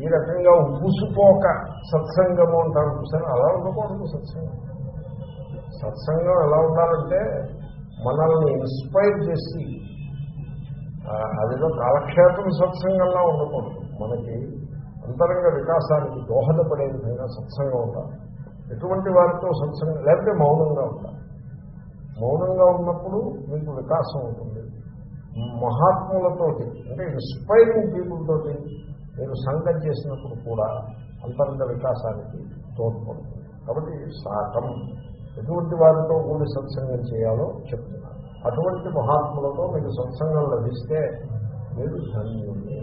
ఈ రకంగా ఉబ్బుసుపోక సత్సంగము అంటారు చూసాను అలా ఉండకూడదు సత్సంగం. సత్సంగం ఎలా ఉండాలంటే మనల్ని ఇన్స్పైర్ చేసి ఆ, అదేదో కాలక్షేపం సత్సంగంలా ఉండకూడదు. మనకి అంతరంగ వికాసానికి దోహదపడే విధంగా సత్సంగం ఉండాలి. ఎటువంటి వారితో సత్సంగం లేకపోతే మౌనంగా ఉండాలి. మౌనంగా ఉన్నప్పుడు మీకు వికాసం ఉంటుంది. మహాత్ములతోటి అంటే ఇన్స్పైరింగ్ పీపుల్ తోటి మీరు సంఘం చేసినప్పుడు కూడా అంతరంగ వికాసానికి తోడ్పడుతుంది. కాబట్టి సాకం ఎటువంటి వారితో కూడి సత్సంగం చేయాలో చెప్తున్నారు అటువంటి మహాత్ములతో మీకు సత్సంగం లభిస్తే మీరు ధన్యుని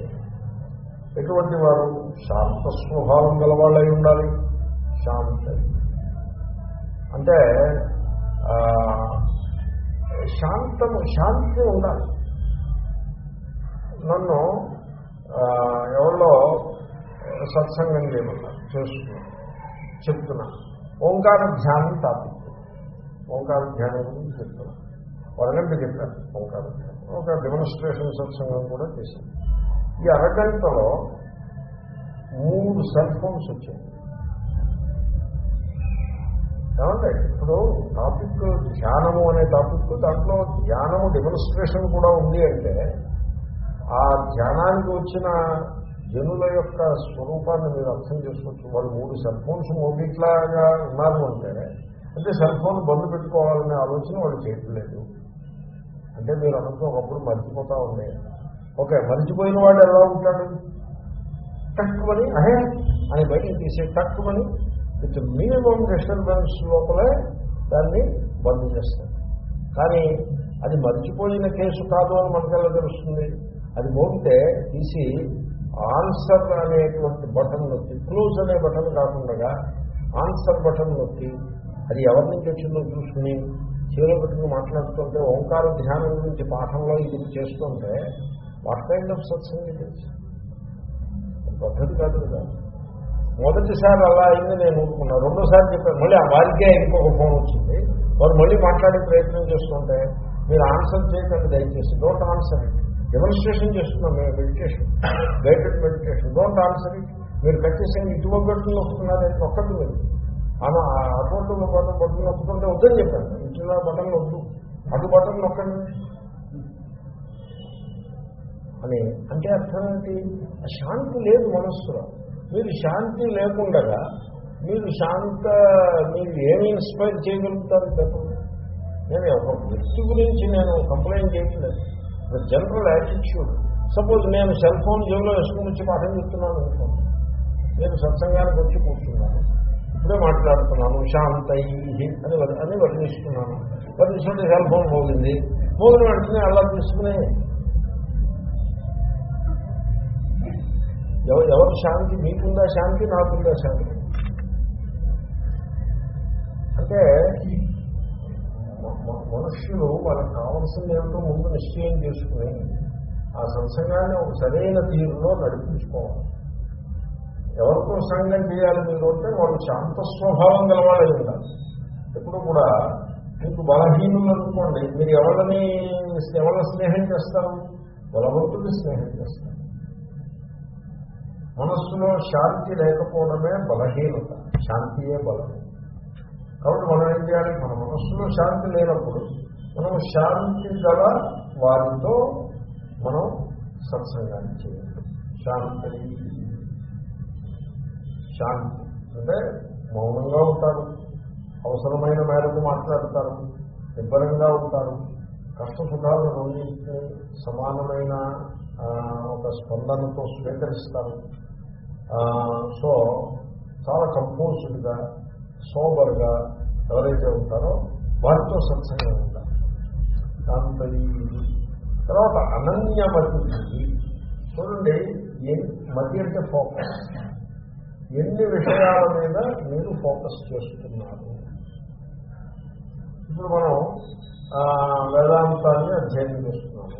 ఎటువంటి వారు శాంత స్వభావం గలవాళ్ళై ఉండాలి? శాంత. అంటే శాంతము శాంతి ఉండాలి. నన్ను సత్సంగం చేయమన్నారు. చేస్తున్నాను చెప్తున్నా. ఓంకార ధ్యానం టాపిక్. ఓంకార ధ్యానం గురించి చెప్తున్నా. అరగంట చెప్పారు ఓంకార ధ్యానం. ఒక డెమోన్స్ట్రేషన్ సత్సంగం కూడా చేశాను ఈ అరగంటలో మూడు సెల్ ఫోన్స్ వచ్చాయి. ఏమంటే ఇప్పుడు టాపిక్ ధ్యానము అనే టాపిక్ దాంట్లో ధ్యానము డెమోన్స్ట్రేషన్ కూడా ఉంది అంటే ఆ ధ్యానానికి వచ్చిన జనుల యొక్క స్వరూపాన్ని మీరు అర్థం చేసుకోవచ్చు వాళ్ళు మూడు సెల్ ఫోన్స్ మోగిట్లాగా ఉన్నారు అంటే అంటే సెల్ ఫోన్ బంద్ పెట్టుకోవాలనే ఆలోచన వాళ్ళు చేయట్లేదు. అంటే మీరు అనుకో ఒకప్పుడు మర్చిపోతా ఉండే. ఓకే మర్చిపోయిన వాడు ఎలా ఉంటాడు? తక్కువని అహే అని బయటికి తీసే తక్కువని విత్ మినిమం డిస్టర్బెన్స్ లోపలే దాన్ని బంద్ చేస్తారు. కానీ అది మర్చిపోయిన కేసు కాదు అని మనకెలా తెలుస్తుంది? అది మోగితే తీసి ఆన్సర్ అనేటువంటి బటన్ నొక్కి క్లోజ్ అనే బటన్ కాకుండా ఆన్సర్ బటన్ నొక్కి అది ఎవరి నుంచి వచ్చిందో చూసుకుని చెవిలో పెట్టుకుని మాట్లాడుతుంటే ఓంకార ధ్యానం గురించి పాఠంలో ఇది చేస్తుంటే వాట్ కైండ్ ఆఫ్ సత్సంగం తెలుసు పద్ధతి కాదు కదా. మొదటిసారి అలా అయింది నేను ఊరుకున్నా. రెండోసారి చెప్పాను మళ్ళీ ఆ వారికే ఇంకొక ఫోన్ వచ్చింది. వారు మళ్ళీ మాట్లాడే ప్రయత్నం చేస్తుంటే మీరు ఆన్సర్ చేయకండి దయచేసి డోంట్ ఆన్సర్ అండి డెమోన్స్ట్రేషన్ చేస్తున్నాం మేము meditation guided meditation don't answer it మీరు కట్టేసి ఇటువంటి బట్టలు నొక్కుతున్నారే ఒక్కటి మీరు ఆమె అటువంటి బటన్ బట్టలు నొక్కుంటే వద్దని చెప్పాను. ఇంట్లో బటన్ వద్దు. అటు బటన్ నొక్కండి. అని. అంటే అర్థం ఏంటి? శాంతి లేదు మనస్సులో. మీరు శాంతి లేకుండా మీరు శాంత మీరు ఏమి ఇన్స్పైర్ చేయగలుగుతారు చెప్పండి? నేను ఒక వ్యక్తి గురించి నేను కంప్లైంట్ చేయట్లేదు. జనరల్ యాటిట్యూడ్ సపోజ్ నేను సెల్ ఫోన్ జేబులో వేసుకుని వచ్చి పాఠం చెప్తున్నాను అనుకోండి నేను సత్సంగానికి వచ్చి కూర్చున్నాను. ఇప్పుడే మాట్లాడుతున్నాను. శాంతై అని అని వర్ణిస్తున్నాను వర్ణిస్తుంటే సెల్ ఫోన్ మోగింది. మోగిన వెంటనే అలా తీసుకుని ఎవ- ఎవరు శాంతి? మీకుందా శాంతి? నాకుందా శాంతి? అంటే మనుష్యులు వాళ్ళకి కావాల్సింది ఏమిటో ముందు నిశ్చయం చేసుకుని ఆ సత్సంగాన్ని ఒక సరైన తీరులో నడిపించుకోవాలి. ఎవరితో సంఘం చేయాలి మీరు అంటే వాళ్ళు శాంత స్వభావం గలవాళ్ళై ఉండాలి ఎప్పుడు కూడా మీకు బలహీనులు అనుకోండి మీరు ఎవరిని ఎవరిని స్నేహం చేస్తారు? బలవంతుడిని స్నేహం చేస్తారు. మనస్సులో శాంతి లేకపోవడమే బలహీనత శాంతియే బలం. కాబట్టి మనం ఏం చేయాలి? మన మనస్సులో శాంతి లేనప్పుడు మనం శాంతి గల వారితో మనం సత్సంగాన్ని చేయాలి. శాంతి. శాంతి. అంటే మౌనంగా ఉంటారు. అవసరమైన మేరకు మాట్లాడతారు. నిబ్బరంగా ఉంటారు. కష్ట సుఖాలు రెండింటిని సమానమైన ఒక స్పందనతో స్వీకరిస్తారు. సో చాలా కంపోజ్డ్గా సోబర్గా ఎవరైతే ఉంటారో వారితో సత్సంగం ఉంటారు. దాంతో తర్వాత అనన్యమతి చూడండి మతి అంటే ఫోకస్ ఎన్ని విషయాల మీద మీరు ఫోకస్ చేస్తున్నారు ఇప్పుడు మనం ఆ, వేదాంతాన్ని అధ్యయనం చేస్తున్నాము.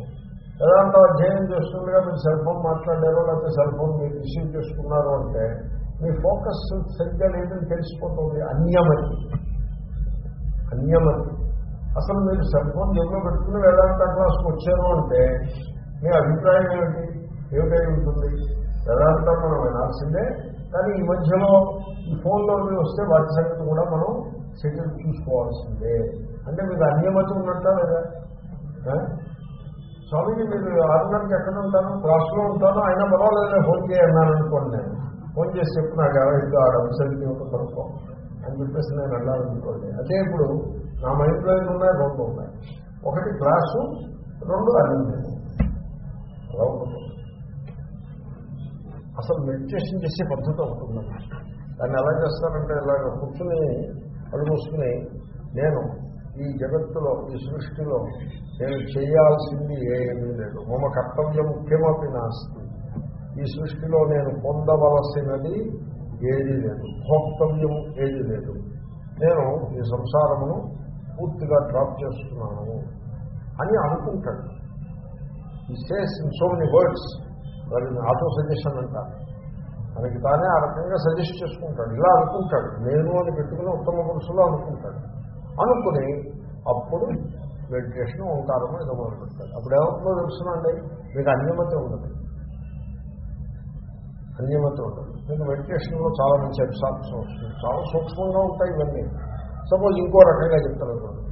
వేదాంతం అధ్యయనం చేస్తుండగా మీరు సెల్ ఫోన్ మాట్లాడారో లేకపోతే సెల్ ఫోన్ మీరు రిసీవ్ చేసుకున్నారు అంటే మీ ఫోకస్ సరిగ్గా లేదని తెలిసిపోతుంది. అన్యమతి. అన్యమతి అసలు మీరు సెల్ ఫోన్ జబ్బులో పెట్టుకుని వేదాంత క్లాస్కి వచ్చారు అంటే మీ అభిప్రాయం ఏమిటి? ఏమిటై ఉంటుంది? వేదాంతం మనం వినాల్సిందే. కానీ ఈ మధ్యలో ఈ ఫోన్లో వస్తే వాటి సంగతి కూడా మనం సెటిల్ చూసుకోవాల్సిందే. అంటే మీకు అన్యమతి ఉన్నట్టా లేదా? ఆ? స్వామిజీ మీరు ఆరున్నరకి ఎక్కడ ఉంటాను క్లాస్లో ఉంటాను అయినా పర్వాలేదు ఫోన్ చేయన్నాను అనుకోండి నేను. ఫోన్ చేసి చెప్పు నాకు ఆడ అవసరం ఒక కనుక్కో. అని చెప్పేసి నేను వెళ్ళాలనుకోండి అదే ఇప్పుడు నా మైండ్లో ఏమి ఉన్నాయి రెండు ఉన్నాయి. ఒకటి క్లాసు రెండు అన్ని అలా ఉంటుంది. అసలు మెడిటేషన్ చేసే పద్ధతి ఉంటుందన్నమాట దాన్ని ఎలా చేస్తారంటే ఇలాగ కూర్చుని అడుగుసుకుని నేను ఈ జగత్తులో ఈ సృష్టిలో నేను చేయాల్సింది ఏమీ లేదు. మమ కర్తవ్యం ముఖ్యమపి నాస్తి. ఈ సృష్టిలో నేను పొందవలసినది ఏదీ లేదు. భోక్తవ్యం ఏదీ లేదు. నేను ఈ సంసారమును పూర్తిగా డ్రాప్ చేస్తున్నాను అని అనుకుంటాడు. ఈ says in so many words వారిని ఆటో సజెషన్ అంటారు. దానికి తానే ఆ రకంగా సజెస్ట్ చేసుకుంటాడు. ఇలా అనుకుంటాడు. నేను అని పెట్టుకుని ఉత్తమ పురుషులు అనుకుంటాడు. అనుకుని అప్పుడు మెడిటేషన్ ఓంకారము ఏదో మొదలు పెడతాడు అప్పుడు ఏమవుతుందో తెలుసునండి మీకు అన్యమతి ఉండదు. అన్యమతి ఉండదు మీకు మెడిటేషన్లో చాలా మంచి అబ్సార్ప్షన్ వస్తుంది. చాలా సూక్ష్మంగా ఉంటాయి ఇవన్నీ. సపోజ్ ఇంకో రకంగా చెప్తాను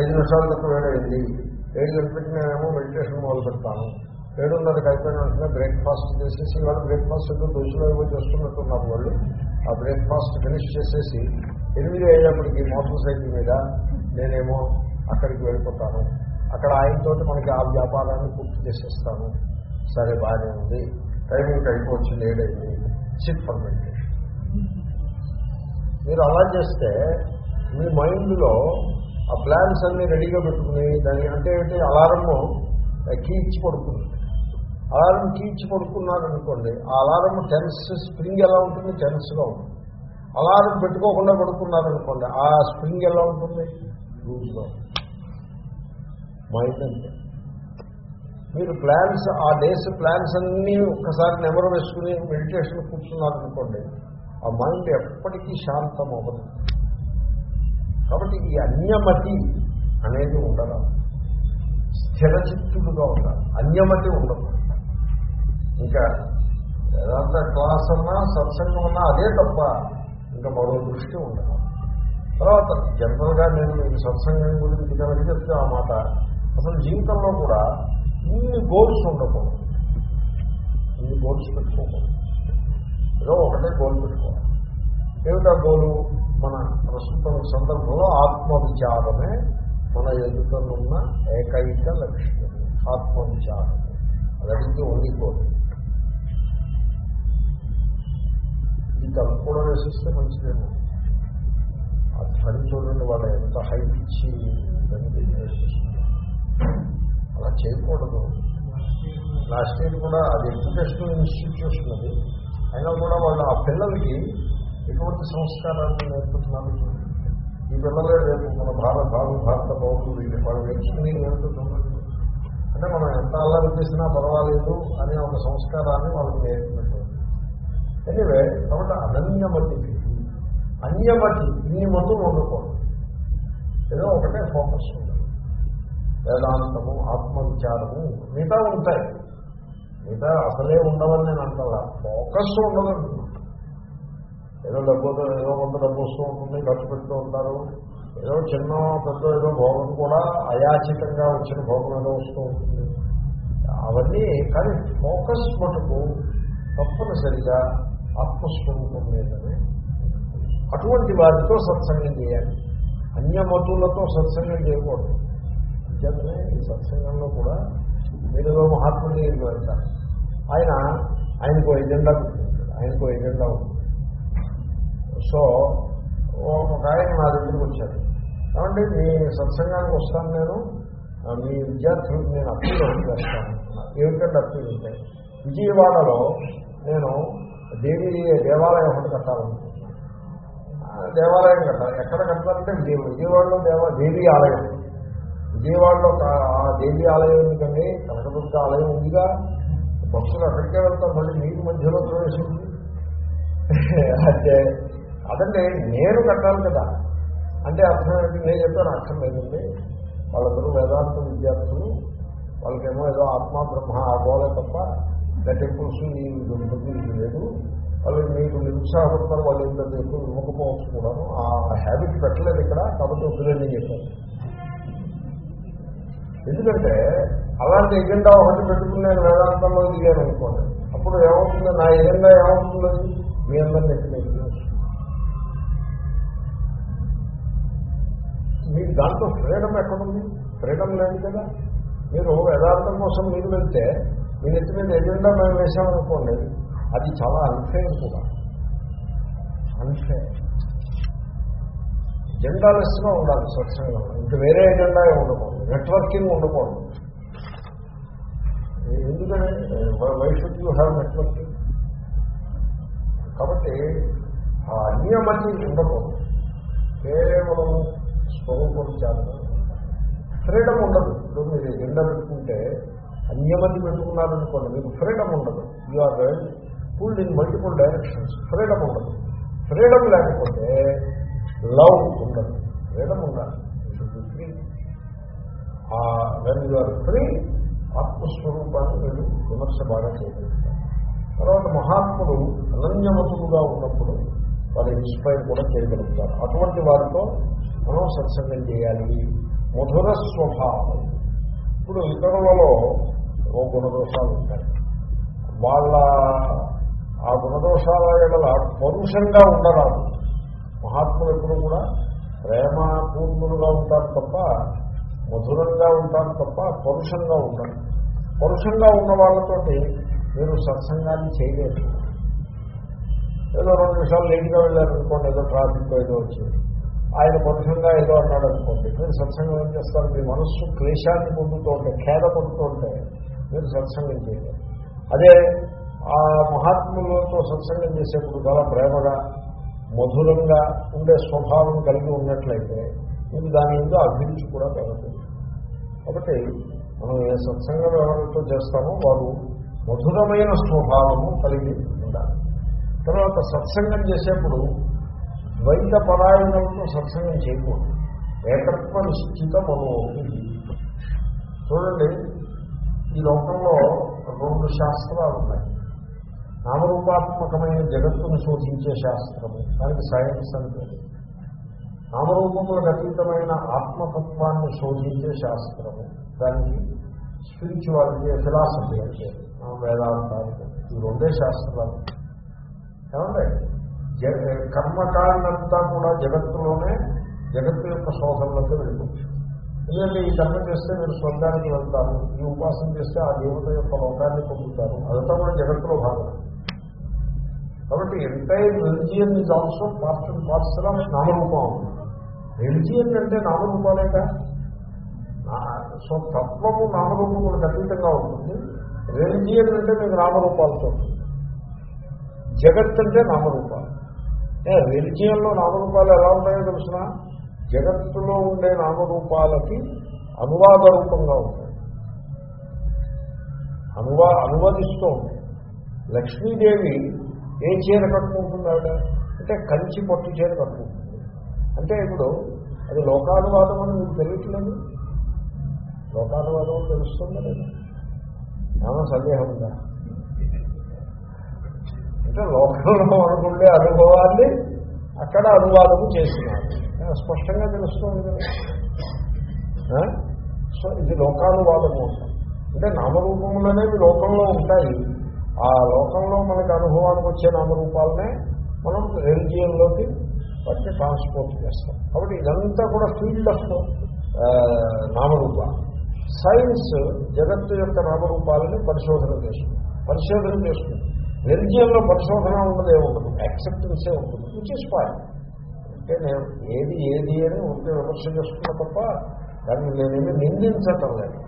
ఐదు నిమిషాల క్రితం వేడైంది ఏడు గంటలకి నేనేమో మెడిటేషన్ మొదలు పెడతాను. ఏడున్నరకి అయిపోయిన వెంటనే బ్రేక్ఫాస్ట్ చేసేసి వాళ్ళు బ్రేక్ఫాస్ట్ ఏదో దోశలో ఏవో చేస్తున్నట్టున్నారు వాళ్ళు. ఆ బ్రేక్ఫాస్ట్ ఫినిష్ చేసేసి ఎనిమిది అయ్యేప్పటికి మోటార్ సైకిల్ మీద నేనేమో అక్కడికి వెళ్ళిపోతాను. అక్కడ ఆయనతోటి మనకి ఆ వ్యాపారాన్ని పూర్తి చేసేస్తాను. సరే బాగానే ఉంది. టైమింగ్ అయిపోవచ్చు లేడైంది సిట్ ఫర్ మెడిటేషన్ మీరు అలా చేస్తే మీ మైండ్లో ఆ ప్లాన్స్ అన్ని రెడీగా పెట్టుకుని దాని అంటే ఏంటి? అలారము కీ ఇచ్చి పడుతుంది అలారం కీ ఇచ్చి పడుకున్నారనుకోండి ఆ అలారం టెన్స్ స్ప్రింగ్ ఎలా ఉంటుంది? టెన్స్గా ఉంటుంది. అలారం పెట్టుకోకుండా పడుకున్నారనుకోండి ఆ స్ప్రింగ్ ఎలా ఉంటుంది? లూజ్గా మైండ్ అంటే మీరు ప్లాన్స్ ఆ డేస్ ప్లాన్స్ అన్నీ ఒక్కసారి నెమరు వేసుకుని మెడిటేషన్ కూర్చున్నారనుకోండి ఆ మైండ్ ఎప్పటికీ శాంతం అవ్వదు కాబట్టి ఈ అన్యమతి అనేది ఉండదు. స్థిరచిత్తుడుగా ఉండాలి. అన్యమతి ఉండదు. ఇంకా వేదాంత క్లాస్ అన్నా సత్సంగం అన్నా అదే తప్ప ఇంకా మరో దృష్టి ఉండదు. తర్వాత జనరల్గా నేను మీకు సత్సంగం గురించి కనుక చెప్తే ఆ మాట. అసలు జీవితంలో కూడా ఇన్ని గోల్స్ ఉండకూడదు. ఇన్ని గోల్స్ పెట్టుకోకూడదు. ఏదో ఒకటే గోల్ పెట్టుకోవాలి. ఏమిటా గోలు మన ప్రస్తుతం సందర్భంలో ఆత్మవిచారమే మన ఎదుటనున్న ఏకైక లక్ష్యం. ఆత్మవిచారం అది ఓన్లీ ఈ తలుపు కూడా వేసిస్తే మంచిదేమో. ఆ ధ్వని చూడండి వాళ్ళ ఎంత హైట్ ఇచ్చి దాన్ని వేసిస్తుంది అలా చేయకూడదు. లాస్ట్ ఇయర్ కూడా అది ఎడ్యుకేషనల్ ఇన్స్టిట్యూషన్ అది. అయినా కూడా వాళ్ళు ఆ పిల్లలకి ఎటువంటి సంస్కారాన్ని నేర్పుతున్నారు ఈ పిల్లలే రేపు మన భారత భారత భారత పౌరులు ఇది వాళ్ళు నేర్చుకుని నేర్పుతున్నారు. అంటే మనం ఎంత అల్లరి చేసినా పర్వాలేదు అనే ఒక సంస్కారాన్ని వాళ్ళకి నేర్పినట్టు. ఎనివే కాబట్టి అనన్యమతి. అన్యమతి ఇన్ని మతులు ఉండకూడదు. ఏదో ఒకటే ఫోకస్ వేదాంతము ఆత్మవిచారము మిగతా ఉంటాయి. మిగతా అసలే ఉండవని నేను అంటలా ఫోకస్ ఉండదు ఏదో డబ్బుతో ఏదో కొంత డబ్బు వస్తూ ఉంటుంది ఖర్చు పెడుతూ ఉంటారు. ఏదో చిన్న పెద్ద ఏదో భోగం కూడా అయాచితంగా వచ్చిన భోగం ఏదో వస్తూ ఉంటుంది. అవన్నీ కానీ ఫోకస్ మటుకు తప్పనిసరిగా ఆత్మస్వరూపం లేదని అటువంటి వారితో సత్సంగం చేయాలి. అన్యమతులతో సత్సంగం చేయకూడదు. అంచేతనే ఈ సత్సంగంలో కూడా మీరులో మహాత్ముడి దగ్గరికి వెళ్తారు ఆయన ఆయనకు ఎజెండా పెట్టుకుంటాడు ఆయనకు ఎజెండా ఉంటుంది సో ఒక ఆయన నా దగ్గరికి వచ్చారు కాబట్టి మీ సత్సంగానికి వస్తాను నేను. మీ విద్యార్థులకు నేను అప్పీల్ చేస్తాను. ఏమిటంటే అప్పీల్ ఉంటాయి విజయవాడలో నేను దేవి దేవాలయం ఒకటి కట్టాలనుకుంటున్నాను. దేవాలయం కట్టాలి. ఎక్కడ కట్టాలంటే విజయవాడలో దేవ దేవి ఆలయం. విజయవాడలో ఆ దేవి ఆలయం ఎందుకండి కనకదుర్గ ఆలయం ఉందిగా. పక్షులు అక్కడికే వెళ్తారు. మళ్ళీ నీటి మధ్యలో ప్రవేశించి అంటే అదండి నేను కట్టాలి కదా. అంటే అర్థం ఏంటి? నేను చెప్పాను అర్థం లేదండి వాళ్ళందరూ వేదాంత విద్యార్థులు. వాళ్ళకేమో ఏదో ఆత్మ బ్రహ్మ ఆగోలే తప్ప ఇంకా టెంపుల్స్ ఈ గణపతి ఇది లేదు. నిరుత్సాహపడతారు వాళ్ళు ఎంత ఎక్కువ ఇవ్వకపోవచ్చు కూడా ఆ హ్యాబిట్ పెట్టలేదు ఇక్కడ. కాబట్టి వద్దులేని చెప్పారు. ఎందుకంటే అలాంటి ఎజెండా ఒకటి పెట్టుకుని నేను వేదాంతంలో దిగాను అనుకోండి. అప్పుడు ఏమవుతుంది? నా ఎజెండా ఏమవుతుంది మీ అందరినీ ఎక్కడ మీకు దాంట్లో ఫ్రీడమ్ ఎక్కడుంది? ఫ్రీడమ్ లేదు కదా. మీరు వేదాంతం కోసం మీరు వెళ్తే మీ నెత్తి మీద ఎజెండా మేము వేసామనుకోండి అది చాలా అన్ఫేర్ కూడా. అన్ఫేర్ ఎజెండాలెస్గా ఉండాలి స్వచ్ఛంగా. ఇంకా వేరే ఎజెండా ఉండకూడదు. నెట్వర్కింగ్ ఉండకూడదు. ఎందుకంటే వైషుడ్ యూ హ్యావ్ నెట్వర్కింగ్? కాబట్టి ఆ అన్యమతి ఉండకూడదు. కేవలం స్వరూపం చేత ఫ్రీడమ్ ఉండదు. ఇప్పుడు మీరు ఎండ పెట్టుకుంటే అన్యమతి పెట్టుకున్నారనుకోండి మీకు ఫ్రీడమ్ ఉండదు. You are pulled in multiple directions freedom ఉండదు. ఫ్రీడమ్ లేకపోతే లవ్ ఉండదు. ఫ్రీడమ్ ఉండాలి. వెన్ యు ఆర్ ఫ్రీ ఆత్మస్వరూపాన్ని మీరు విమర్శ బాగా చేయగలుగుతారు తర్వాత మహాత్ముడు అనన్యమతులుగా ఉన్నప్పుడు వాళ్ళు ఇన్స్పైర్ కూడా చేయగలుగుతారు. అటువంటి వారితో మనం సత్సంగం చేయాలి. మధుర స్వభావం. ఇప్పుడు ఇతరులలో ఓ గుణదోషాలు ఉంటాయి. వాళ్ళ ఆ గుణదోషాల ఎడల పరుషంగా ఉండరాదు. మహాత్ములు ఎప్పుడు కూడా ప్రేమపూర్ణులుగా ఉంటారు తప్ప మధురంగా ఉంటారు తప్ప పరుషంగా ఉంటాను పరుషంగా ఉన్న వాళ్ళతోటి మీరు సత్సంగాన్ని చేయలేరు. ఏదో రెండు నిమిషాలు లేట్గా వెళ్ళారనుకోండి ఏదో ట్రాఫిక్ ఏదో వచ్చింది ఆయన పరుషంగా ఏదో అన్నాడు అనుకోండి మీరు సత్సంగం ఏం చేస్తారు? మీ మనస్సు క్లేశాన్ని పొందుతూ ఉంటే ఖేద పొందుతూ ఉంటే మీరు సత్సంగం చేయలేరు. అదే ఆ మహాత్ములతో సత్సంగం చేసేప్పుడు చాలా ప్రేమగా మధురంగా ఉండే స్వభావం కలిగి ఉన్నట్లయితే మీకు దాని మీద అభిరుచి కూడా పెరుగుతుంది కాబట్టి మనం ఏ సత్సంగ వ్యవహారంతో చేస్తామో వారు మధురమైన స్వభావము కలిగి ఉండాలి. తర్వాత సత్సంగం చేసేప్పుడు ద్వైత పరాయణంతో సత్సంగం చేయకూడదు. ఏకత్వ నిశ్చిత మనోభి చూడండి ఈ లోకంలో రెండు శాస్త్రాలు ఉన్నాయి. నామరూపాత్మకమైన జగత్తును శోధించే శాస్త్రము దానికి సైన్స్ అంటే నామరూపములకు అతీతమైన ఆత్మతత్వాన్ని శోధించే శాస్త్రము. దానికి స్పిరిచువాలిటీ ఫిలాసఫీ అంటే వేదాంతాలు ఈ రెండే శాస్త్రాలు. ఏమంటే కర్మకాండంతా కూడా జగత్తులోనే జగత్తు యొక్క శోధనలోకి వెళ్ళిపోవచ్చు. ఎందుకంటే ఈ కర్మ చేస్తే మీరు స్వర్గానికి వెళ్తారు ఈ ఉపాసన చేస్తే ఆ దేవత యొక్క లోకాన్ని పొందుతారు అదంతా కూడా జగత్తులో భాగం కాబట్టి entire religion is also part and parcel of నామరూపం. Religion అంటే నామరూపాలేక సో తత్వము నామరూపములకు అతీతంగా ఉంటుంది. రిలిజియన్ అంటే మీకు నామరూపాలతో జగత్ అంటే నామరూపాలు. రిలిజియన్లో నామరూపాలు ఎలా ఉన్నాయో తెలిసిన? జగత్తులో ఉండే నామరూపాలకి అనువాద రూపంగా ఉంటాయి. అనువా అనువదిస్తూ ఉంటాయి. లక్ష్మీదేవి ఏ చీర కట్టుకుంటుంది ఆవిడ? అంటే కంచి పట్టు చీర కట్టుకుంటుంది. అంటే ఇప్పుడు అది లోకానువాదం అని మీకు తెలియట్లేదు లోకానువాదం తెలుస్తుందా లేదా? ఏమన్నా సందేహం ఉందా? అంటే లోకంలో అనుకుంటే అనుభవాన్ని అక్కడ అనువాదము చేసినారు స్పష్టంగా తెలుస్తుంది కదా. సో ఇది లోకానువాదము అంటే. నామరూపములు అనేవి లోకంలో ఉంటాయి. ఆ లోకంలో మనకి అనుభవానికి వచ్చే నామరూపాలనే మనం రెలిజియన్లోకి వాటిని ట్రాన్స్పోర్ట్ చేస్తాం. కాబట్టి ఇదంతా కూడా ఫీల్డ్ ఆఫ్ నామరూప సైన్స్ జగత్తు యొక్క నామరూపాలని పరిశోధన చేస్తుంది. పరిశోధన చేస్తుంది. రెలిజియన్లో పరిశోధన ఉండదే. ఉండదు. యాక్సెప్టెన్సే ఉంటుంది విచ్ ఇస్ అంటే నేను ఏది ఏది అని ఉంటే విమర్శ చేసుకున్నా తప్ప దాన్ని నేనేమి నిందించటం లేదు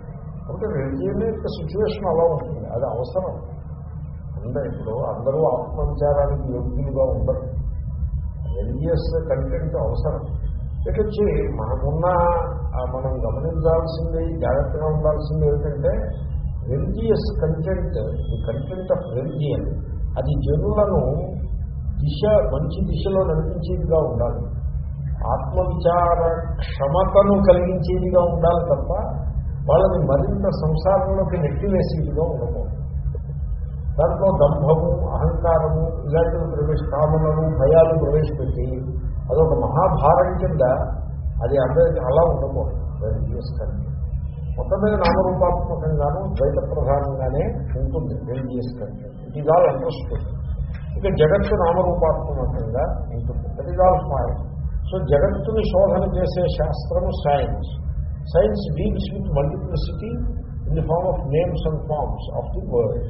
అంటే రెలిజియన్ యొక్క సిచ్యువేషన్ అలా ఉంటుంది. అది అవసరం. అందరూ ఇప్పుడు అందరూ ఆత్మవిచారానికి యోగ్యులుగా ఉండరు. రిలీజియస్ కంటెంట్ అవసరం. ఇటు వచ్చి మనకున్న మనం గమనించాల్సింది జాగ్రత్తగా ఉండాల్సింది ఏమిటంటే religious content the content of religion అది జనులను దిశ మంచి దిశలో నడిపించేదిగా ఉండాలి. ఆత్మవిచార క్షమతను కలిగించేదిగా ఉండాలి తప్ప వాళ్ళని మరింత సంసారంలోకి నెట్టివేసేదిగా ఉండకూడదు. దాంట్లో దంభము అహంకారము ఇలాంటివి ప్రవేశ కామనలు భయాలు ప్రవేశపెట్టి అదొక మహాభారం కింద అది అందరికి అలా ఉండకూడదు. రిలీజియస్ కంట్రీ మొత్తం మీద నామరూపాత్మకంగాను ద్వైత ప్రధానంగానే ఉంటుంది religious country it is all ఇక జగత్తు నామరూపాత్మకంగా ఉంటుంది. That is all fine so జగత్తుని శోధన చేసే శాస్త్రము science science deals with multiplicity in the form of names and forms of the world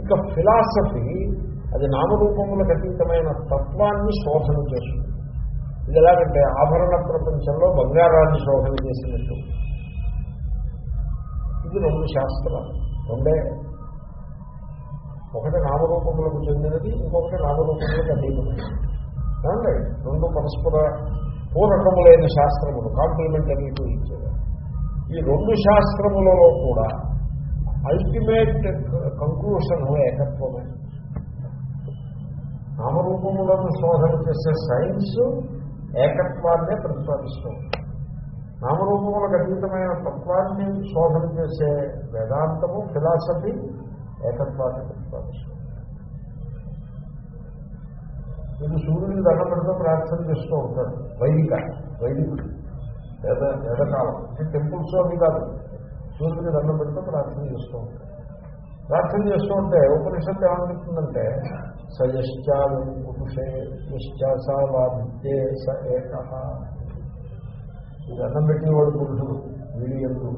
ఇక ఫిలాసఫీ అది నామరూపములకు అతీతమైన తత్వాన్ని శోధన చేస్తుంది. ఇది ఎలాగంటే ఆభరణ ప్రపంచంలో బంగారాన్ని శోధన చేసినట్టు. ఇది రెండు శాస్త్రాలు. రెండే. ఒకటి నామరూపములకు చెందినది ఇంకొకటి నామరూపములకు అతీతమైనది. ఏమండి? రెండు పరస్పర పూరకములైన శాస్త్రములు కాంప్లిమెంటరీ టు ఇచ్చేది ఈ రెండు శాస్త్రములలో కూడా అల్టిమేట్ కంక్లూషన్ ఏకత్వమే. నామరూపములను శోధన చేసే సైన్స్ ఏకత్వాన్నే ప్రతిపాదిస్తుంది. నామరూపములకు అతీతమైన తత్వాన్ని శోధన చేసే వేదాంతము ఫిలాసఫీ ఏకత్వాన్ని ప్రతిపాదిస్తుంది. ఇది సూర్యుని దండం పెడుతూ ప్రార్థన చేస్తూ ఉంటాడు. వైదిక వైదికుడు. వేద వేదకాలం. టెంపుల్స్ అవి కాదు. సూర్యుడికి దండం పెడుతూ ప్రార్థన చేస్తూ ఉంటాడు ప్రార్థన చేస్తూ ఉంటే ఉపనిషత్తు ఏమనిపిస్తుందంటే సయశ్చాలు పురుషే యశ్చాసావాదిత్యే స ఏక. ఈ దండం పెట్టినవాడు పురుషుడు వీడి ఎందు.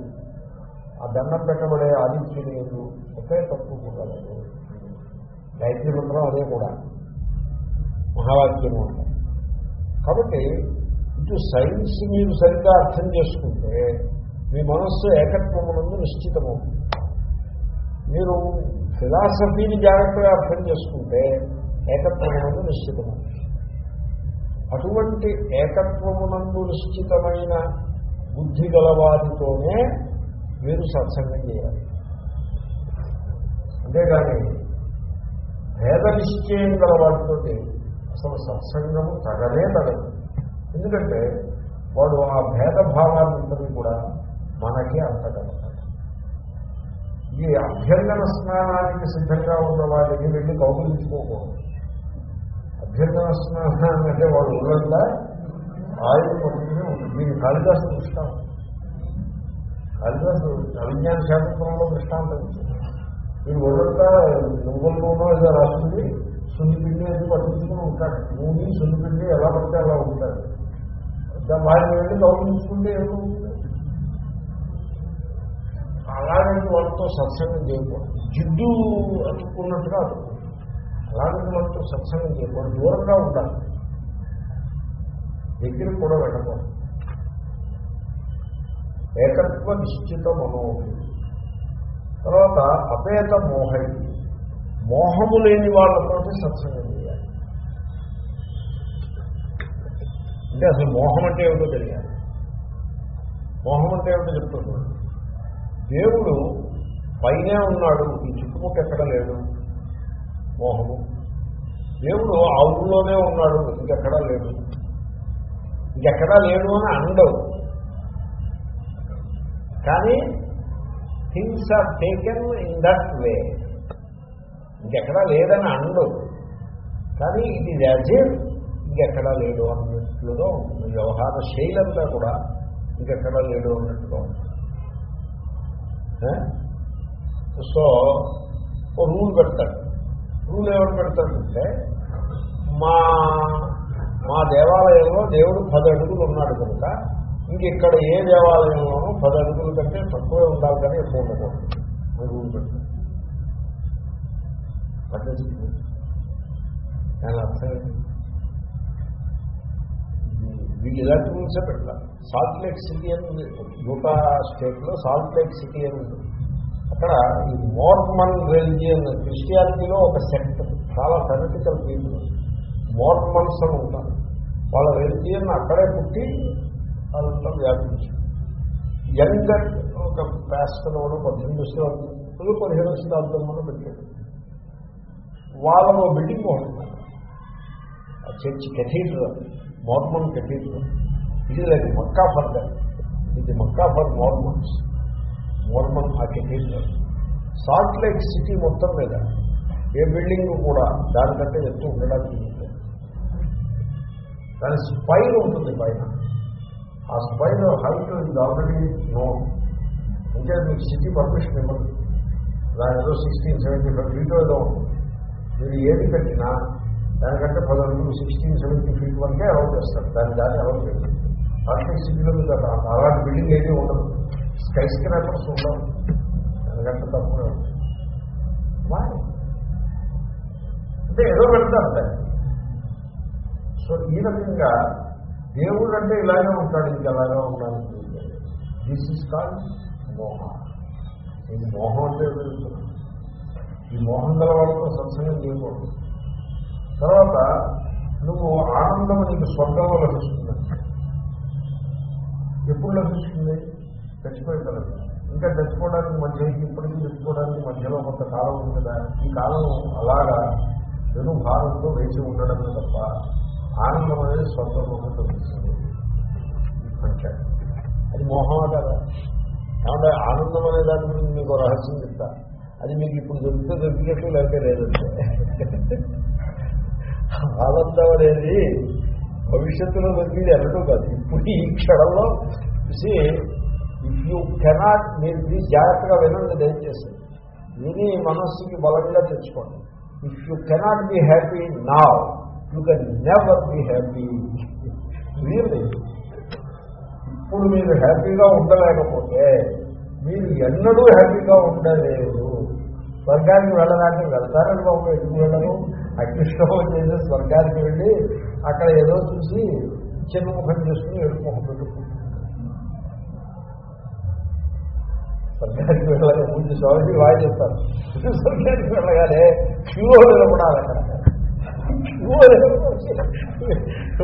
ఆ దండం పెట్టబడే ఆదిత్యుని ఎందు ఒకే తప్పు కూడా లేదు. గాయత్రి మంత్రం అదే కూడా. మహావాక్యము కాబట్టి ఇటు సైన్స్ మీరు సరిగ్గా అర్థం చేసుకుంటే మీ మనస్సు ఏకత్వమునందు నిశ్చితమవుతుంది. మీరు ఫిలాసఫీని జాగ్రత్తగా అర్థం చేసుకుంటే ఏకత్వమునందు నిశ్చితమవుతుంది. అటువంటి ఏకత్వమునందు నిశ్చితమైన బుద్ధి గలవారితోనే మీరు సత్సంగం చేయాలి. అంతేగాని భేద నిశ్చయం గలవాడితోటి అసలు సత్సంగము తగలే తగదు ఎందుకంటే వాడు ఆ భేదభావాలందరినీ కూడా మనకి అంతగలుగుతాడు ఈ అభ్యంగన స్నానానికి సిద్ధంగా ఉన్న వాటిని వెళ్ళి కౌగులించుకోకూడదు అభ్యంగన స్నానం అంటే వాడు ఉన్నట్లా ఆయుధ పడుతూనే ఉంటుంది. మీరు కాళిదాసు దృష్టాంతం. కాళిదాసు అవిజ్ఞాన శాస్త్రంలో దృష్టాంతం మీరు ఒళ్ళంతా నువ్వుల్లోనో ఏదో రాస్తుంది. సున్నిపిండి అది పట్టించుకుని ఉంటాడు. నూనె సున్నిపిండి ఎలా పడితే అలా ఉంటాడు. దా- వారిని వెళ్ళి గౌరవించుకుంటే ఏమవుతుంది అలాంటి వాళ్ళతో సత్సంగం చేయకూడదు. జిడ్డు అతుక్కున్నట్టుగా అతుక్కుంటుంది అలాంటి వాళ్ళతో సత్సంగం చేయకూడదు. దూరంగా ఉండాలి. దగ్గరికి కూడా వెళ్ళకూడదు. ఏకత్వ నిశ్చిత మనోభి తర్వాత అపేత మోహై. మోహము లేని వాళ్ళతోటి సత్సంగం చేయాలి. అంటే అసలు మోహం అంటే ఏమిటో తెలియాలి. మోహం అంటే ఏమిటో చెప్తున్నాడు దేవుడు పైనే ఉన్నాడు ఈ చుట్టుముట్టు ఎక్కడ లేడు మోహము. దేవుడు ఆ ఊళ్ళోనే ఉన్నాడు ఇంకెక్కడా లేడు ఇంకెక్కడా లేడు అని అండవు కానీ things are taken in that way ఇంకెక్కడా లేదని అండవు కానీ ఇది యాజివ్ ఇంకెక్కడా లేడు అన్నట్లుగా ఉంటుంది. వ్యవహార శైలంతా కూడా ఇంకెక్కడా లేడు అన్నట్టుగా ఉంటుంది. సో ఓ రూల్ పెడతాడు. రూల్ ఏమని పెడతాడంటే మా మా దేవాలయంలో దేవుడు పది అడుగులు ఉన్నాడు కనుక ఇంకెక్కడ ఏ దేవాలయంలోనూ పది అడుగుల కంటే తక్కువే ఉండాలి కానీ ఎక్కువ ఉండకూడదు అని రూల్ పెడతాడు. పద్ధతి. దాని అర్థం ఏంటి? వీళ్ళు ఇలాంటి రూల్సే పెడతారు. సాల్ట్ లేక్ సిటీ అని ఉంది. యూటా స్టేట్లో సాల్ట్ లేక్ సిటీ అని ఉంది. అక్కడ ఈ మోర్మన్ రిలిజియన్ క్రిస్టియానిటీలో ఒక సెక్ట్ చాలా ఫెనటికల్ పీపుల్ మోర్మన్స్ అని ఉంటారు. వాళ్ళ రిలిజియన్ అక్కడే పుట్టి వాళ్ళంతా వ్యాపించారు. యంగ్ ఒక ప్యాస్టర్ కూడా పద్దెనిమిది వస్తువులు పదిహేను శతాబ్దంలో పెట్టాడు. వాళ్ళ బిల్డింగ్ ఉంటుంది చర్చ్ కెథీడ్రల్ మోర్మన్ కెథీడ్రల్ ఇది లైక్ మక్కా ఫర్ దట్ ఇది మక్కా ఫర్ మోర్మన్స్ మోర్మన్ ఆ కెథీడ్రల్ సాల్ట్ లేక్ సిటీ మొత్తం మీద ఏ బిల్డింగ్ కూడా దానికంటే ఎత్తు ఉండడానికి వీల్లేదు. దాని స్పైన్ ఉంటుంది పైన ఆ స్పైన్ హైట్ ఇది ఆల్రెడీ నో అంటే మీకు సిటీ పర్మిషన్ ఇవ్వండి దాని ఏదో సిక్స్టీన్ సెవెంటీ ఫైవ్ ఫీట్ ఏదో ఉంటుంది మీరు ఏది కట్టినా దానికంటే పది అడుగులు సిక్స్టీన్ సెవెంటీ ఫీట్ వరకే అలౌ చేస్తారు. దాని దాన్ని అలౌ చేయాలి పార్టీ సిటీలో మీకు అలాంటి బిల్డింగ్ ఏమీ ఉండదు. స్కై స్క్రాపర్స్ ఉండవు. దానికంటే తక్కువే ఉంటుంది. అంటే ఏదో పెడతారు దాన్ని. సో ఈ రకంగా దేవుడు అంటే ఇలాగే ఉంటాడు. ఇంకా అలాగే ఉన్నాడు దిస్ ఇస్ కాల్డ్ మోహ. ఇది మోహం అంటే ఈ మోహం గల వాళ్ళతో సత్సంగం చేయకూడదు. తర్వాత నువ్వు ఆనందం నీకు స్వర్గంలో లభిస్తుంది. ఎప్పుడు లభిస్తుంది? చచ్చిపోయిన ఇంకా చచ్చిపోవడానికి మధ్య ఇప్పటికీ చచ్చిపోవడానికి మధ్యలో కొంత కాలం ఉంది కదా. ఈ కాలం అలాగా వెను భారంతో వేచి ఉండడం తప్ప ఆనందం అనేది స్వర్గంలో లభిస్తుంది. అది మోహమా కదా? కాబట్టి ఆనందం అనే దాని గురించి మీకు రహస్యం చెప్తా. అది మీకు ఇప్పుడు దొరికితే దొరికినట్టు లేకపోతే లేదంటే. ఆనందం అనేది భవిష్యత్తులో దొరికింది ఎన్నడూ కాదు. ఇప్పుడు ఈ క్షణంలో చూసి ఇఫ్ యూ కెనాట్ మీరు ప్లీజ్ జాగ్రత్తగా వినండి దయచేసి. విని మనస్సుకి బలంగా తెచ్చుకోండి. If you cannot be happy now you can never be happy really ఇప్పుడు మీరు హ్యాపీగా ఉండలేకపోతే మీరు ఎన్నడూ హ్యాపీగా ఉండలేదు స్వర్గానికి వెళ్ళడానికి వెళ్తారని బాబు ఎందుకు వెళ్ళరు? అగ్నిష్టం చేసి స్వర్గానికి వెళ్ళి అక్కడ ఏదో చూసి చిన్నముఖం చేసుకుని ఎడుపు ముఖం పెట్టుకుంటారు స్వర్గానికి వెళ్ళాలి ముందు స్వామి వాయి చెప్తారు స్వర్గానికి వెళ్ళగానే క్యూలో నిలబడాలి అక్కడ.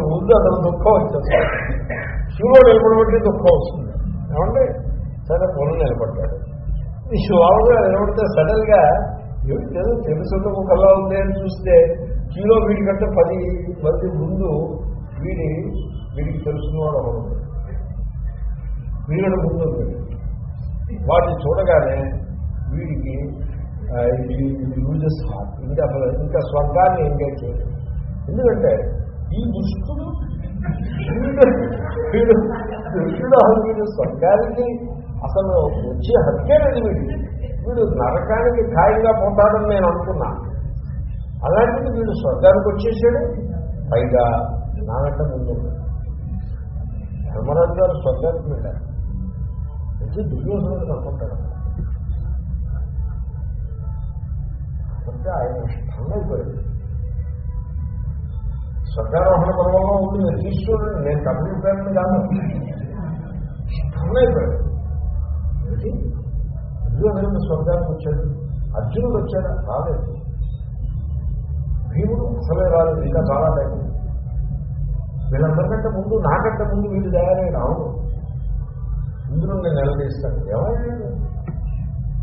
ముందు అతను దుఃఖం వచ్చేస్తుంది. క్యూలో నిలబడబట్టి దుఃఖం వస్తుంది. ఏమండి? సరే పొలం నిలబడ్డాడు. ఈ శివాలుగా నిలబడితే సడన్గా ఏదో తెలుసున్న కల్లా ఉంది అని చూస్తే కీలో వీడికంటే పది మంది ముందు వీడి వీడికి తెలుసుకున్నవాడు అవుతుంది వీడు ముందు వాటిని చూడగానే వీడికి యూజెస్ హార్ట్. ఇంకా అసలు ఇంకా స్వర్గాన్ని ఎంజాయ్ చేయలేదు. ఎందుకంటే ఈ దుష్టుడు వీడు వీడు అసలు వీడు స్వర్గానికి అసలు వచ్చే హత్యలేదు వీడు వీడు నరకానికి ఖాయంగా పొందాడని నేను అనుకున్నా. అలాంటిది వీడు స్వర్గానికి వచ్చేసాడు. పైగా నాకంటే ముందు. ధర్మరాజు గారు స్వర్గానికి వెళ్ళారు. వచ్చి దుర్యోధనుడు అనుకుంటాడు అంటే ఆయన ఇష్టమైపోయింది స్వర్గారోహణ పర్వంలో ఉంది నేను తీసుకోండి నేను కమ్యూనికేషన్ కాదు. ఇష్టమైపోయాడు ఏమిటి? దుర్యోధనుడు స్వర్గానికి వచ్చాడు? అర్జునుడు వచ్చాడా? రాలేదు. భీముడు అసలే రాలేదు. ఇంకా చాలా టైం. వీళ్ళందరికంటే ముందు నాకంటే ముందు వీళ్ళు తయారైన అవును. ఇందులో నేను నిలదీస్తాను ఎవరైనా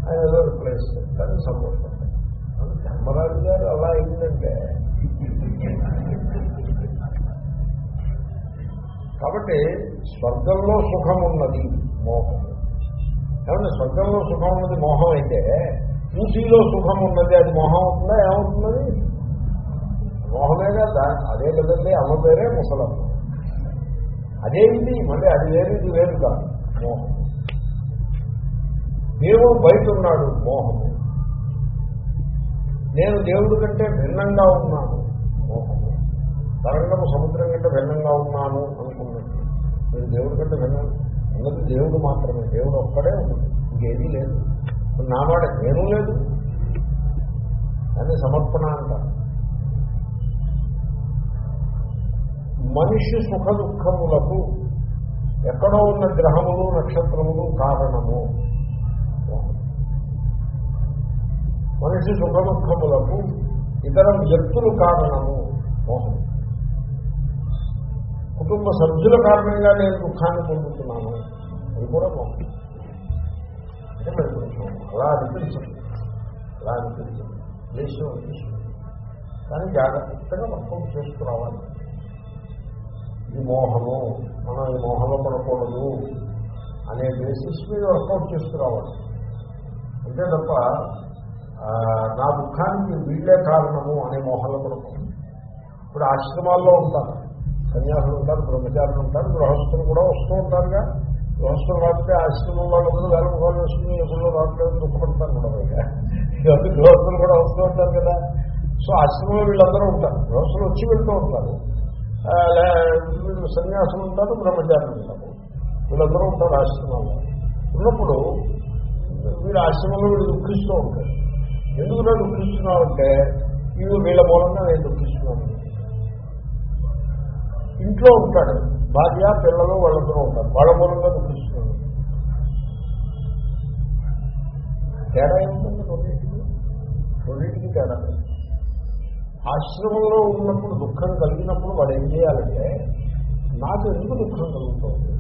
ఆయన ఏదో రిప్లై ఇస్తాడు కానీ సంతోషపడతాను ధర్మరాజు గారు అలా ఏంటంటే కాబట్టి స్వర్గంలో సుఖం ఉన్నది మోహం ఏమంటే స్వర్గంలో సుఖం ఉన్నది మోహం అయితే పూసీలో సుఖం ఉన్నది అది మోహం అవుతుందా ఏమవుతున్నది? మోహమే కదా అదే కదండి అమ్మ పేరే ముసలమ్మ. అదే ఇది మళ్ళీ అది వేరు ఇది వేరు కాదు మోహం. దేవుడు బయట ఉన్నాడు మోహము. నేను దేవుడి కంటే భిన్నంగా ఉన్నాను మోహము. తరంగము సముద్రం కంటే భిన్నంగా ఉన్నాను మీరు దేవుడి కంటే భిన్నం ఉన్నది దేవుడు మాత్రమే. దేవుడు ఒక్కడే ఉంది. ఇంకేదీ లేదు. నా మాట నేను లేదు. అని సమర్పణ అంటారు. మనిషి సుఖ దుఃఖములకు ఎక్కడో ఉన్న గ్రహములు నక్షత్రములు కారణము. మనిషి సుఖ దుఃఖములకు ఇతర వ్యక్తులు కారణము. మోహం. కుటుంబ సభ్యుల కారణంగా నేను దుఃఖాన్ని పొందుతున్నాను. అది కూడా బాగుంది. అంటే మరి కొంచెం అలా అనిపించదు. అలా అనిపించదు. దేశం అనిపిస్తుంది కానీ జాగ్రత్తగా మొత్తం చేసుకురావాలి ఈ మోహము మనం ఈ మోహంలో పడకూడదు అనే బేసిస్ మీద వర్కౌట్ చేసుకురావాలి అంతే తప్ప నా దుఃఖానికి వీళ్ళే కారణము అనే మోహంలో పడకూడదు. ఇప్పుడు ఆశ్రమాల్లో ఉంటారు. సన్యాసులు ఉంటారు బ్రహ్మచారులు ఉంటారు గృహస్థులు కూడా వస్తూ ఉంటారుగా. గృహస్థులు రాస్తే ఆశ్రమం వాళ్ళందరూ వేల వేసుకుని ఎదురులో రావట్లేదు దుఃఖపడతారు కూడా పైగా. గృహస్థులు కూడా వస్తూ ఉంటారు కదా. సో ఆశ్రమంలో వీళ్ళందరూ ఉంటారు. గృహస్థులు వచ్చి వెళ్తూ ఉంటారు. వీళ్ళు సన్యాసులు ఉంటారు బ్రహ్మచారులు ఉంటారు. వీళ్ళందరూ ఉంటారు ఆశ్రమంలో. ఉన్నప్పుడు వీళ్ళు ఆశ్రమంలో వీళ్ళు దుఃఖిస్తూ ఉంటారు. ఎందుకు నేను దుఃఖిస్తున్నావు అంటే వీళ్ళు వీళ్ళ మూలంగా నేను దుఃఖిస్తున్నాను ఇంట్లో ఉంటాడు. భార్య పిల్లలు వాళ్ళందరూ ఉంటారు. వాళ్ళ మూలంగా దుఃఖిస్తున్నాడు తేడా ఏముంటుంది రెండింటికి? రెండింటికి తేడా. ఆశ్రమంలో ఉన్నప్పుడు దుఃఖం కలిగినప్పుడు వాడు ఏం చేయాలంటే నాకు ఎందుకు దుఃఖం కలుగుతుంది?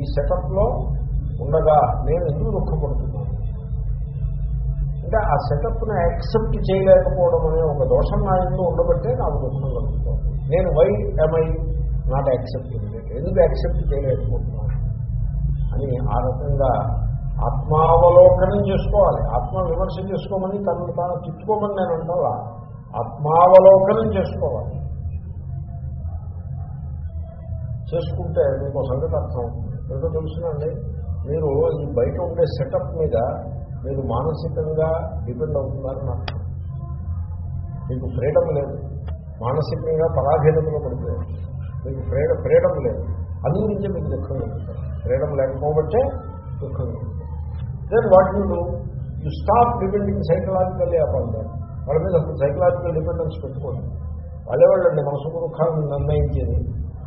ఈ సెటప్లో ఉండగా నేను ఎందుకు దుఃఖపడుతున్నాను? అంటే ఆ సెటప్ను యాక్సెప్ట్ చేయలేకపోవడం అనే ఒక దోషం నా ఇంట్లో ఉండబట్టే నాకు దుఃఖం కలుగుతుంది. నేను why am I not accepting ఎందుకు యాక్సెప్ట్ చేయలేకపోతున్నాను? అని ఆ రకంగా ఆత్మావలోకనం చేసుకోవాలి. ఆత్మ విమర్శ చేసుకోమని తనను తాను తిట్టుకోమని నేను అంటావా? ఆత్మావలోకనం చేసుకోవాలి. చేసుకుంటే మీకు సంగతి అర్థం ఏదో తెలుసునండి మీరు ఈ బయట ఉండే సెటప్ మీద మీరు మానసికంగా డిపెండ్ అవుతున్నారని అర్థం. మీకు ఫ్రీడమ్ లేదు. మానసికంగా పరాధీనతలో పడిపోయారు. మీకు ఫ్రీడ ఫ్రీడమ్ లేదు. అది నుంచే మీకు దుఃఖం కలుగుతుంది. ఫ్రీడమ్ లేకపోబట్టే దుఃఖం కలుగుతుంది. Then what you do you stop depending psychologically upon దాన్ వాళ్ళ మీద అప్పుడు సైకలాజికల్ డిపెండెన్స్ పెట్టుకోండి. వాళ్ళే వాళ్ళండి మనసుకు దుఃఖాలను నిర్ణయించేది.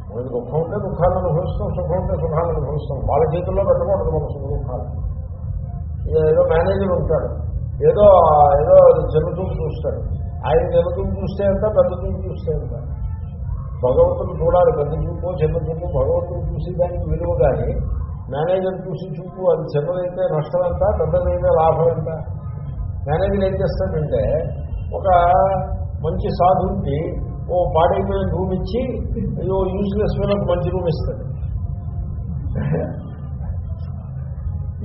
మనకి దుఃఖం ఉంటే దుఃఖాలను అనుభవిస్తాం సుఖం ఉంటే సుఖాలను అనుభవిస్తాం. వాళ్ళ చేతుల్లో పెట్టకూడదు మన సుఖ దుఃఖాలు. ఏదో మేనేజర్ ఉంటాడు. ఏదో ఏదో జరుగుతూ చూస్తాడు. ఆయన చిన్న చూస్తే ఎంత పెద్ద చూపు చూస్తే ఎంత భగవంతుడు చూడాలి పెద్ద చూపు చిన్న చూపు. భగవంతుడు చూసి దానికి విలువ కానీ మేనేజర్ చూసి చూపు అది చిన్నదైతే నష్టం ఎంత పెద్దదైతే లాభం ఎంత? మేనేజర్ ఏం చేస్తాడంటే ఒక మంచి సాధువుకి ఓ పాడైపోయిన రూమ్ ఇచ్చి ఓ యూస్లెస్ ఒక మంచి రూమ్ ఇస్తాడు.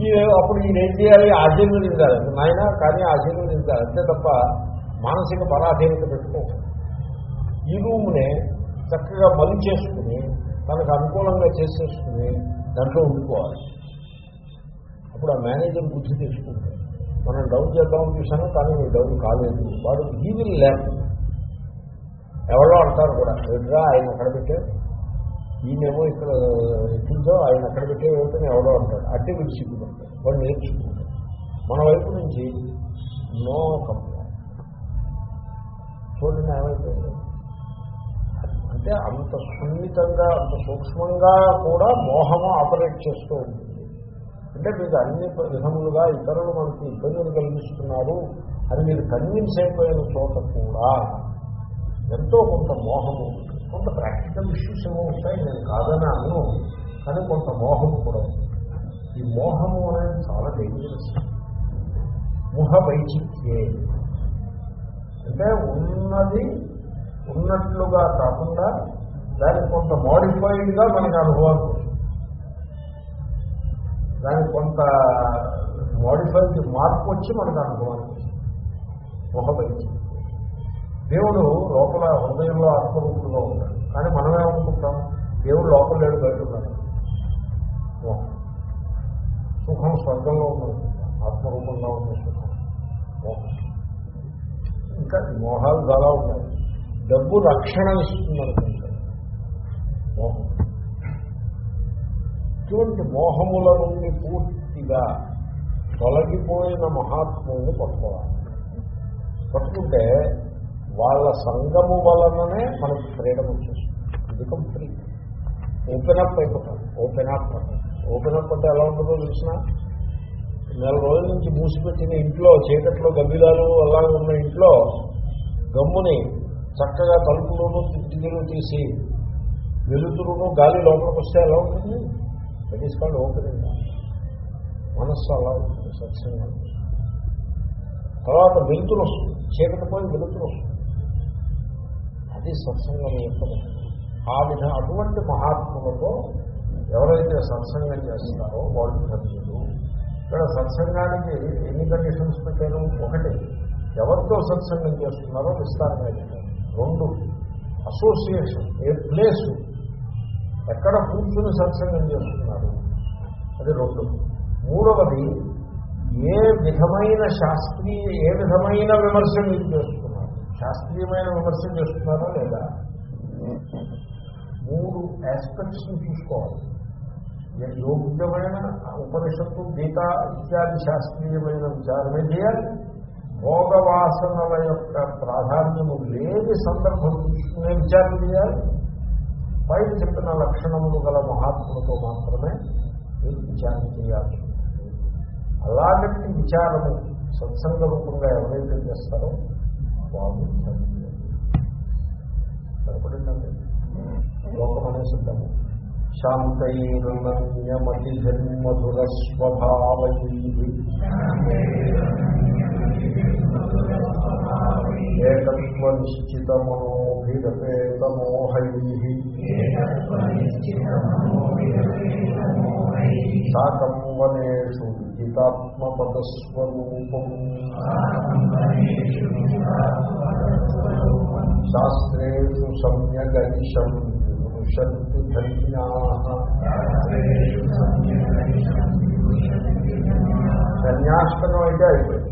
ఈ అప్పుడు ఈయన ఏం చేయాలి? ఆశీర్వదించాలి. నాయన కానీ ఆశీర్వదించాలి. అంతే తప్ప మానసిక పరాధీనత పెట్టుకోకూడదు. ఈ రూమ్ని చక్కగా బలి చేసుకుని తనకు అనుకూలంగా చేసేసుకుని దాంట్లో ఉండిపోవాలి. అప్పుడు ఆ మేనేజర్ బుద్ధి తెచ్చుకుంటాడు. మనం డౌన్ చేద్దామని చూసాను కానీ మీరు డౌన్ కాలేదు. వాడు ఈ విల్ లెర్న్ ఎవరో అంటారు కూడా ఎదురా ఆయన అక్కడ పెట్టారు ఈయనేమో ఇక్కడ ఎక్కిందో ఆయన అక్కడ పెట్టే ఏమిటని ఎవరో అంటాడు అట్టి వీడు సిగ్గుపడతాడు వాడు నేర్చుకుంటాడు. మన వైపు నుంచి నో కంప్లైంట్. చూడండి ఏమైపోయింది? అంటే అంత సున్నితంగా అంత సూక్ష్మంగా కూడా మోహము ఆపరేట్ చేస్తూ ఉంటుంది. అంటే మీకు అన్ని విధములుగా ఇతరులు మనకి ఇబ్బందులు కలిగిస్తున్నారు అని మీరు కన్విన్స్ అయిపోయిన చోట కూడా ఎంతో కొంత మోహము కొంత ప్రాక్టికల్ ఇష్యూస్ ఏమో ఉంటాయి నేను కాదని అను కానీ కొంత మోహము కూడా ఈ మోహము అనేది చాలా డేంజరస్ ముహ వైచిత్యే అంటే ఉన్నది ఉన్నట్లుగా కాకుండా దానికి కొంత మోడిఫైడ్గా మనకి అనుభవానికి దానికి కొంత మోడిఫైడ్ మార్పు వచ్చి మనకు అనుభవానికి వస్తుంది. దేవుడు లోపల హృదయంలో ఆత్మరూపంలో ఉంటాడు. కానీ మనమేమనుకుంటాం దేవుడు లోపల లేడు బయట ఉన్నాడు. సుఖం స్వర్గంలో ఉన్నది. ఆత్మరూపంలో ఉన్న సుఖం. ఇంకా మోహాలు చాలా ఉన్నాయి. డబ్బు రక్షణ ఇస్తుంది అనుకుంటారు మోహం. ఇటువంటి మోహముల నుండి పూర్తిగా తొలగిపోయిన మహాత్ముల్ని పట్టుకోవాలి. పట్టుకుంటే వాళ్ళ సంగము వలననే మనకి ఫ్రీడమ్ వచ్చేస్తుంది. బికమ్ ఫ్రీ ఓపెన్ అప్ అయిపోతాం. Open up. ఓపెన్ అప్ అంటే ఎలా ఉంటుందో తెలిసిన? నెల రోజుల నుంచి మూసిపెట్టిన ఇంట్లో చీకట్లో గబ్బిలాలు అలా ఉన్న ఇంట్లో గమ్ముని చక్కగా తలుపులను కిటికీలు తీసి వెలుతురును గాలి లోపలికి వస్తే ఎలా ఉంటుంది? దట్ ఈస్ కాల్డ్ ఓపెనింగ్ మనస్సు అలా ఉంటుంది సత్సంగం. తర్వాత వెలుతురు వస్తుంది చీకటి పోయి వెలుతురు వస్తుంది. అది సత్సంగం యొక్క ఆ విధ అటువంటి మహాత్ములతో ఎవరైతే సత్సంగం చేస్తున్నారో వాళ్ళు ఇక్కడ సత్సంగానికి ఎన్ని కండిషన్స్ పెట్టారు? ఒకటి ఎవరితో సత్సంగం చేస్తున్నారో విస్తారంగా రెండు అసోసియేషన్ ఏ ప్లేసు ఎక్కడ కూర్చుని సత్సంగం చేస్తున్నారు? అది రెండు. మూడవది ఏ విధమైన శాస్త్రీయ ఏ విధమైన విమర్శ మీరు చేస్తున్నారు? శాస్త్రీయమైన విమర్శ చేస్తున్నారా లేదా? మూడు ఆస్పెక్ట్స్ని చూసుకోవాలి యోగ్యమైన ఉపనిషత్తు గీత ఇత్యాది శాస్త్రీయమైన విచారమే చేయాలి. భోగవాసనల యొక్క ప్రాధాన్యము లేని సందర్భం తీసుకునే విచారం చేయాలి. పై చెప్పిన లక్షణములు గల మహాత్ములతో మాత్రమే మీరు విచారం చేయాలి. అలాంటి విచారము సత్సంగ రూపంగా ఎవరైతే చేస్తారో వాళ్ళు విచారం చేయాలి. సరిపడిందండి? లోకమనే సిద్ధము. స్వభావై ఏకత్వ నిశ్చిత మనోభిరపేతమోహై సాకం వనేషు విదితాత్మపదస్వరూపం శాస్త్రేషు సమ్యగనిషం విమృశంతి ధన్యా సన్యాష్టకం అయితే అయిపోయింది